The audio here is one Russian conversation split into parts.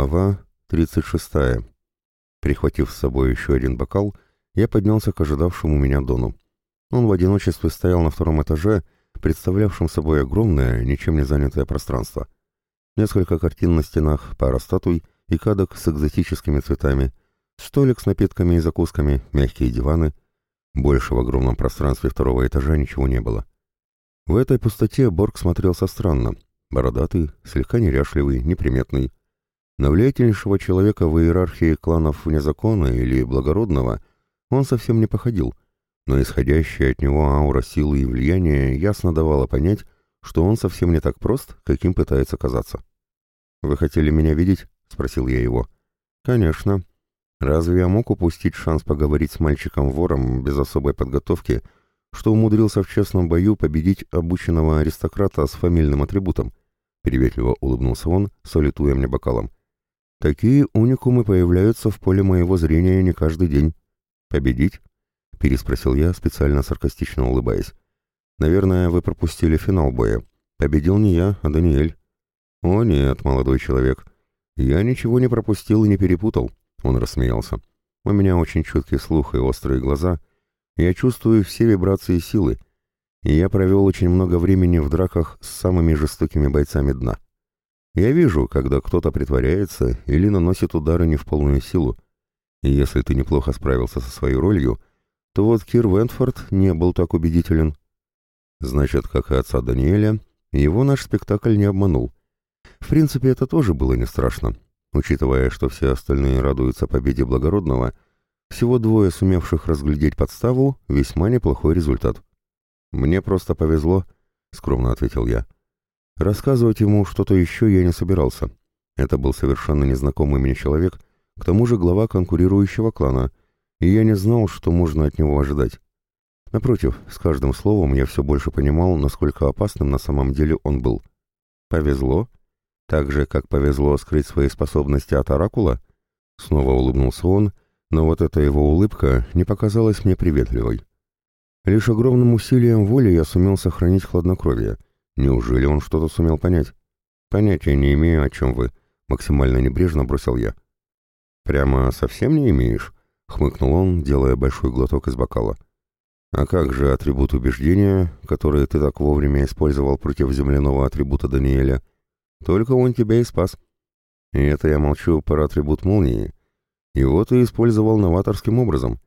Глава 36. Прихватив с собой еще один бокал, я поднялся к ожидавшему меня Дону. Он в одиночестве стоял на втором этаже, представлявшем собой огромное, ничем не занятое пространство. Несколько картин на стенах, пара статуй и кадок с экзотическими цветами, столик с напитками и закусками, мягкие диваны. Больше в огромном пространстве второго этажа ничего не было. В этой пустоте Борг смотрелся странно. Бородатый, слегка неряшливый, неприметный. На влиятельнейшего человека в иерархии кланов вне закона или благородного он совсем не походил, но исходящая от него аура силы и влияния ясно давала понять, что он совсем не так прост, каким пытается казаться. «Вы хотели меня видеть?» — спросил я его. «Конечно. Разве я мог упустить шанс поговорить с мальчиком-вором без особой подготовки, что умудрился в честном бою победить обученного аристократа с фамильным атрибутом?» Приветливо улыбнулся он, солитуя мне бокалом. Такие уникумы появляются в поле моего зрения не каждый день. Победить? Переспросил я, специально саркастично улыбаясь. Наверное, вы пропустили финал боя. Победил не я, а Даниэль. О нет, молодой человек. Я ничего не пропустил и не перепутал. Он рассмеялся. У меня очень чуткий слух и острые глаза. Я чувствую все вибрации силы. И я провел очень много времени в драках с самыми жестокими бойцами дна. Я вижу, когда кто-то притворяется или наносит удары не в полную силу. И если ты неплохо справился со своей ролью, то вот Кир Вентфорд не был так убедителен. Значит, как и отца Даниэля, его наш спектакль не обманул. В принципе, это тоже было не страшно. Учитывая, что все остальные радуются победе благородного, всего двое сумевших разглядеть подставу — весьма неплохой результат. «Мне просто повезло», — скромно ответил я. Рассказывать ему что-то еще я не собирался. Это был совершенно незнакомый мне человек, к тому же глава конкурирующего клана, и я не знал, что можно от него ожидать. Напротив, с каждым словом я все больше понимал, насколько опасным на самом деле он был. Повезло? Так же, как повезло скрыть свои способности от Оракула? Снова улыбнулся он, но вот эта его улыбка не показалась мне приветливой. Лишь огромным усилием воли я сумел сохранить хладнокровие — Неужели он что-то сумел понять? Понятия не имею, о чем вы. Максимально небрежно бросил я. Прямо совсем не имеешь? Хмыкнул он, делая большой глоток из бокала. А как же атрибут убеждения, который ты так вовремя использовал против земляного атрибута Даниэля? Только он тебя и спас. И это я молчу про атрибут молнии. Его ты использовал новаторским образом.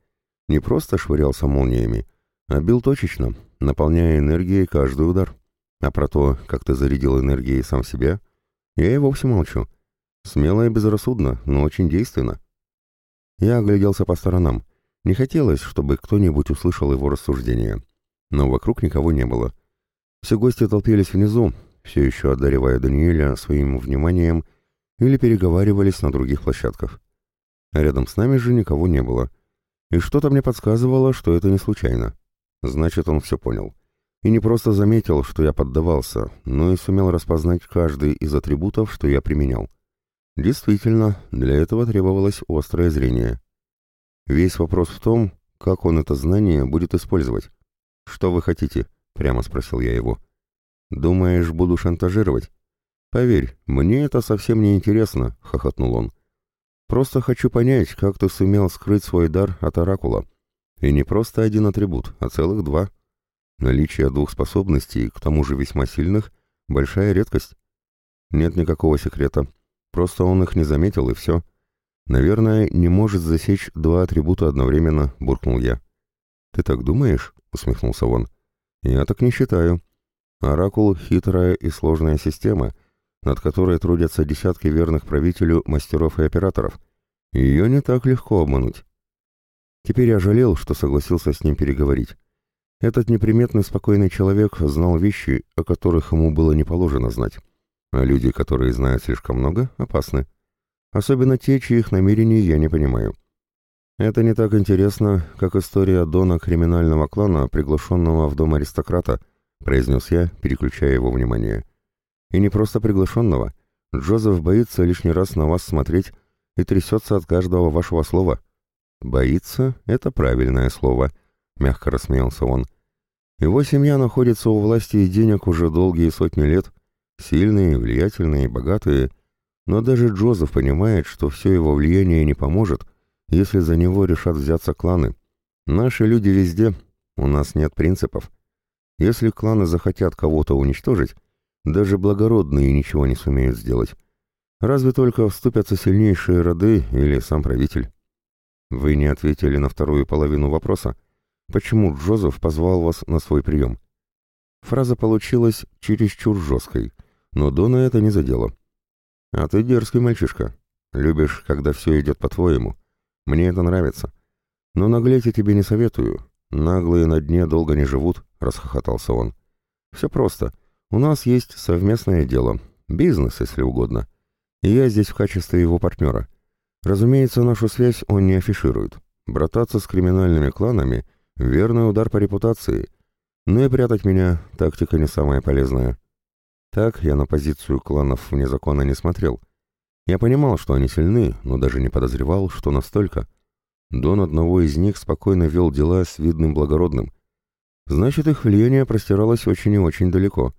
Не просто швырялся молниями, а бил точечно, наполняя энергией каждый удар. А про то, как ты зарядил энергией сам себя, я и вовсе молчу. Смело и безрассудно, но очень действенно. Я огляделся по сторонам. Не хотелось, чтобы кто-нибудь услышал его рассуждения. Но вокруг никого не было. Все гости толпились внизу, все еще одаривая Даниэля своим вниманием или переговаривались на других площадках. Рядом с нами же никого не было. И что-то мне подсказывало, что это не случайно. Значит, он все понял. И не просто заметил, что я поддавался, но и сумел распознать каждый из атрибутов, что я применял. Действительно, для этого требовалось острое зрение. Весь вопрос в том, как он это знание будет использовать. «Что вы хотите?» — прямо спросил я его. «Думаешь, буду шантажировать?» «Поверь, мне это совсем не интересно», — хохотнул он. «Просто хочу понять, как ты сумел скрыть свой дар от Оракула. И не просто один атрибут, а целых два». Наличие двух способностей, к тому же весьма сильных, большая редкость. Нет никакого секрета. Просто он их не заметил, и все. Наверное, не может засечь два атрибута одновременно, буркнул я. Ты так думаешь? усмехнулся он. Я так не считаю. Оракул — хитрая и сложная система, над которой трудятся десятки верных правителю мастеров и операторов. Ее не так легко обмануть. Теперь я жалел, что согласился с ним переговорить. Этот неприметный спокойный человек знал вещи, о которых ему было не положено знать. А люди, которые знают слишком много, опасны. Особенно те, чьих намерений я не понимаю. Это не так интересно, как история Дона криминального клана, приглашенного в дом аристократа, произнес я, переключая его внимание. И не просто приглашенного. Джозеф боится лишний раз на вас смотреть и трясется от каждого вашего слова. «Боится» — это правильное слово —— мягко рассмеялся он. «Его семья находится у власти и денег уже долгие сотни лет. Сильные, влиятельные, богатые. Но даже Джозеф понимает, что все его влияние не поможет, если за него решат взяться кланы. Наши люди везде, у нас нет принципов. Если кланы захотят кого-то уничтожить, даже благородные ничего не сумеют сделать. Разве только вступятся сильнейшие роды или сам правитель. Вы не ответили на вторую половину вопроса. Почему Джозеф позвал вас на свой прием? Фраза получилась чересчур жесткой, но Дона это не задело. А ты дерзкий мальчишка. Любишь, когда все идет по-твоему. Мне это нравится. Но наглеть я тебе не советую. Наглые на дне долго не живут, расхохотался он. Все просто. У нас есть совместное дело. Бизнес, если угодно. И я здесь в качестве его партнера. Разумеется, нашу связь он не афиширует. Брататься с криминальными кланами — верный удар по репутации. Но и прятать меня — тактика не самая полезная. Так я на позицию кланов вне закона не смотрел. Я понимал, что они сильны, но даже не подозревал, что настолько. Дон одного из них спокойно вел дела с видным благородным. Значит, их влияние простиралось очень и очень далеко.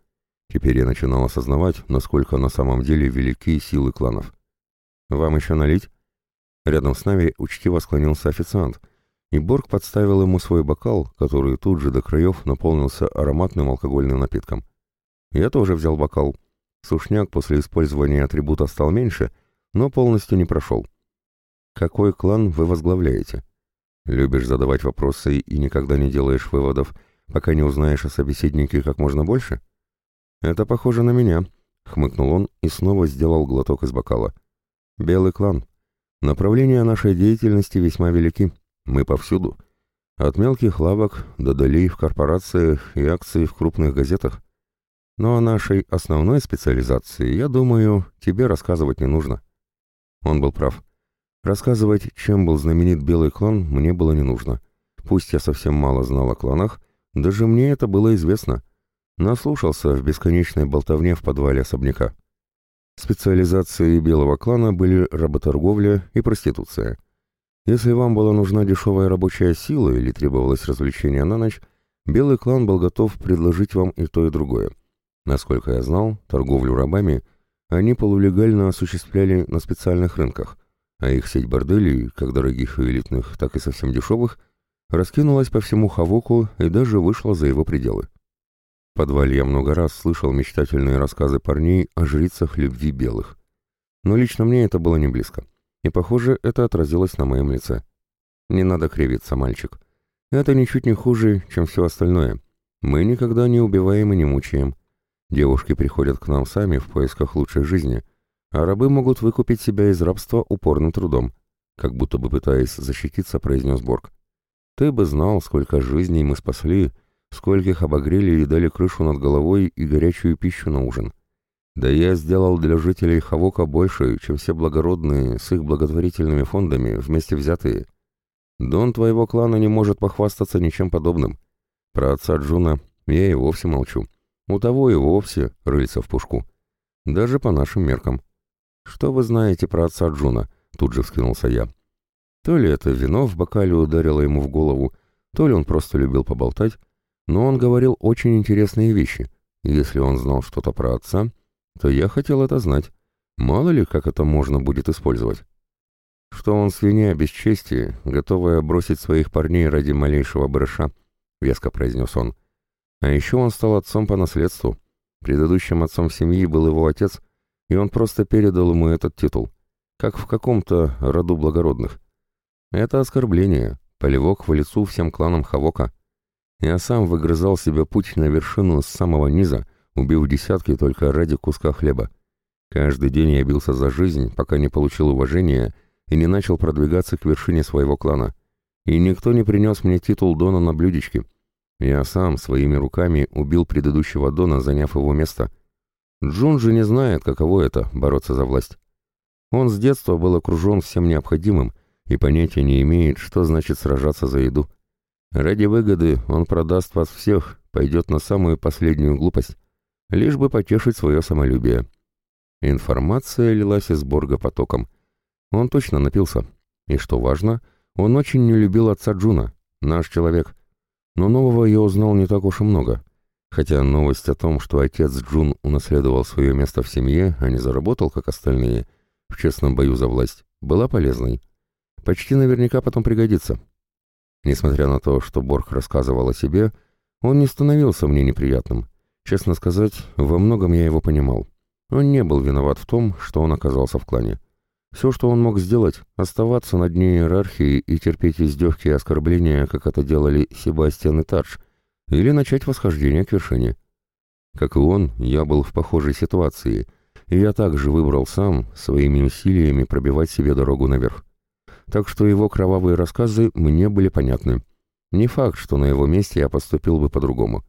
Теперь я начинал осознавать, насколько на самом деле велики силы кланов. «Вам еще налить?» Рядом с нами учтиво склонился официант, и Борг подставил ему свой бокал, который тут же до краев наполнился ароматным алкогольным напитком. Я тоже взял бокал. Сушняк после использования атрибута стал меньше, но полностью не прошел. Какой клан вы возглавляете? Любишь задавать вопросы и никогда не делаешь выводов, пока не узнаешь о собеседнике как можно больше? Это похоже на меня, хмыкнул он и снова сделал глоток из бокала. Белый клан. Направления нашей деятельности весьма велики. Мы повсюду. От мелких лавок до долей в корпорациях и акций в крупных газетах. Но о нашей основной специализации, я думаю, тебе рассказывать не нужно. Он был прав. Рассказывать, чем был знаменит Белый клан, мне было не нужно. Пусть я совсем мало знал о кланах, даже мне это было известно. Наслушался в бесконечной болтовне в подвале особняка. Специализации Белого клана были работорговля и проституция. Если вам была нужна дешевая рабочая сила или требовалось развлечение на ночь, Белый клан был готов предложить вам и то, и другое. Насколько я знал, торговлю рабами они полулегально осуществляли на специальных рынках, а их сеть борделей, как дорогих и элитных, так и совсем дешевых, раскинулась по всему Хавоку и даже вышла за его пределы. В подвале я много раз слышал мечтательные рассказы парней о жрицах любви белых. Но лично мне это было не близко. И, похоже, это отразилось на моем лице. Не надо кривиться, мальчик. Это ничуть не хуже, чем все остальное. Мы никогда не убиваем и не мучаем. Девушки приходят к нам сами в поисках лучшей жизни, а рабы могут выкупить себя из рабства упорным трудом, как будто бы пытаясь защититься, произнес Борг. Ты бы знал, сколько жизней мы спасли, скольких обогрели и дали крышу над головой и горячую пищу на ужин. Да я сделал для жителей Хавока больше, чем все благородные с их благотворительными фондами вместе взятые. Дон твоего клана не может похвастаться ничем подобным. Про отца Джуна я и вовсе молчу. У того и вовсе рыльца в пушку. Даже по нашим меркам. «Что вы знаете про отца Джуна?» — тут же вскинулся я. То ли это вино в бокале ударило ему в голову, то ли он просто любил поболтать, но он говорил очень интересные вещи. Если он знал что-то про отца, то я хотел это знать. Мало ли, как это можно будет использовать. Что он свинья без чести, готовая бросить своих парней ради малейшего брыша, — веско произнес он. А еще он стал отцом по наследству. Предыдущим отцом семьи был его отец, и он просто передал ему этот титул, как в каком-то роду благородных. Это оскорбление, полевок в лицу всем кланам Хавока. Я сам выгрызал себе путь на вершину с самого низа, убив десятки только ради куска хлеба. Каждый день я бился за жизнь, пока не получил уважения и не начал продвигаться к вершине своего клана. И никто не принес мне титул Дона на блюдечке. Я сам своими руками убил предыдущего Дона, заняв его место. Джун же не знает, каково это — бороться за власть. Он с детства был окружен всем необходимым и понятия не имеет, что значит сражаться за еду. Ради выгоды он продаст вас всех, пойдет на самую последнюю глупость, лишь бы потешить свое самолюбие. Информация лилась из Борга потоком. Он точно напился. И что важно, он очень не любил отца Джуна, наш человек — но нового я узнал не так уж и много. Хотя новость о том, что отец Джун унаследовал свое место в семье, а не заработал, как остальные, в честном бою за власть, была полезной. Почти наверняка потом пригодится. Несмотря на то, что Борг рассказывал о себе, он не становился мне неприятным. Честно сказать, во многом я его понимал. Он не был виноват в том, что он оказался в клане. Все, что он мог сделать, оставаться на дне иерархии и терпеть издевки и оскорбления, как это делали Себастьян и Тадж, или начать восхождение к вершине. Как и он, я был в похожей ситуации, и я также выбрал сам, своими усилиями пробивать себе дорогу наверх. Так что его кровавые рассказы мне были понятны. Не факт, что на его месте я поступил бы по-другому.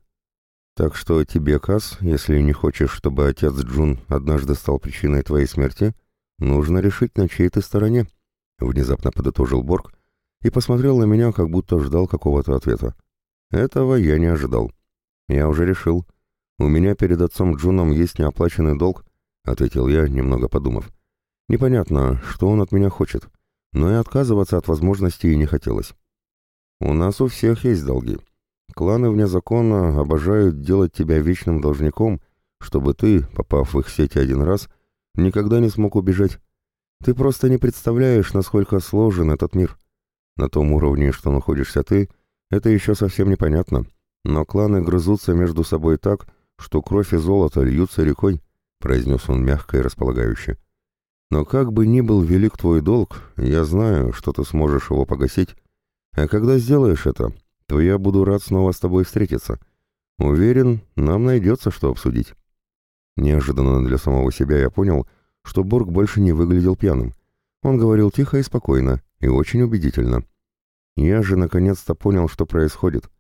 Так что тебе, Кас, если не хочешь, чтобы отец Джун однажды стал причиной твоей смерти, — «Нужно решить, на чьей ты стороне», — внезапно подытожил Борг и посмотрел на меня, как будто ждал какого-то ответа. Этого я не ожидал. «Я уже решил. У меня перед отцом Джуном есть неоплаченный долг», — ответил я, немного подумав. «Непонятно, что он от меня хочет, но и отказываться от возможности и не хотелось. У нас у всех есть долги. Кланы вне закона обожают делать тебя вечным должником, чтобы ты, попав в их сети один раз, — никогда не смог убежать. Ты просто не представляешь, насколько сложен этот мир. На том уровне, что находишься ты, это еще совсем непонятно. Но кланы грызутся между собой так, что кровь и золото льются рекой, — произнес он мягко и располагающе. Но как бы ни был велик твой долг, я знаю, что ты сможешь его погасить. А когда сделаешь это, то я буду рад снова с тобой встретиться. Уверен, нам найдется, что обсудить. Неожиданно для самого себя я понял, что Борг больше не выглядел пьяным. Он говорил тихо и спокойно, и очень убедительно. Я же наконец-то понял, что происходит.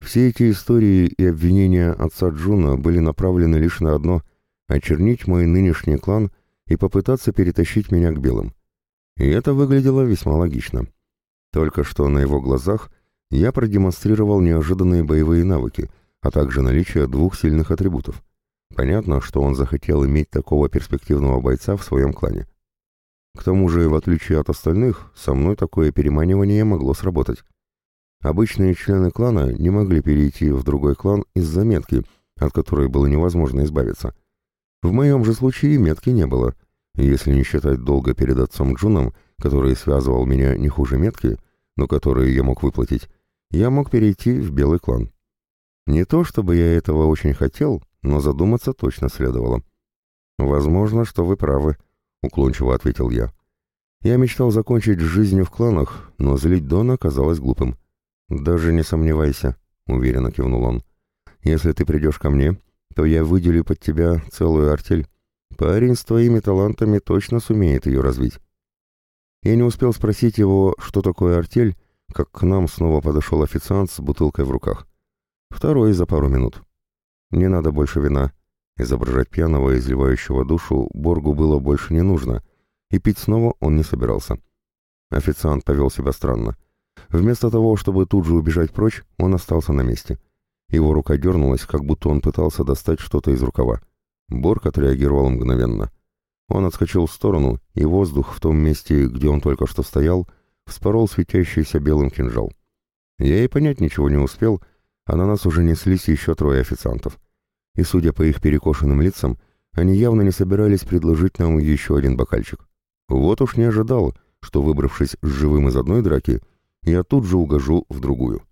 Все эти истории и обвинения отца Джуна были направлены лишь на одно — очернить мой нынешний клан и попытаться перетащить меня к белым. И это выглядело весьма логично. Только что на его глазах я продемонстрировал неожиданные боевые навыки, а также наличие двух сильных атрибутов — Понятно, что он захотел иметь такого перспективного бойца в своем клане. К тому же, в отличие от остальных, со мной такое переманивание могло сработать. Обычные члены клана не могли перейти в другой клан из-за метки, от которой было невозможно избавиться. В моем же случае метки не было. Если не считать долга перед отцом Джуном, который связывал меня не хуже метки, но которые я мог выплатить, я мог перейти в белый клан. Не то чтобы я этого очень хотел, но задуматься точно следовало. «Возможно, что вы правы», — уклончиво ответил я. Я мечтал закончить жизнь в кланах, но злить Дона казалось глупым. «Даже не сомневайся», — уверенно кивнул он. «Если ты придешь ко мне, то я выделю под тебя целую артель. Парень с твоими талантами точно сумеет ее развить». Я не успел спросить его, что такое артель, как к нам снова подошел официант с бутылкой в руках. Второй за пару минут. «Не надо больше вина». Изображать пьяного, изливающего душу, Боргу было больше не нужно, и пить снова он не собирался. Официант повел себя странно. Вместо того, чтобы тут же убежать прочь, он остался на месте. Его рука дернулась, как будто он пытался достать что-то из рукава. Борг отреагировал мгновенно. Он отскочил в сторону, и воздух в том месте, где он только что стоял, вспорол светящийся белым кинжал. Я и понять ничего не успел, а на нас уже неслись еще трое официантов. И, судя по их перекошенным лицам, они явно не собирались предложить нам еще один бокальчик. Вот уж не ожидал, что, выбравшись живым из одной драки, я тут же угожу в другую.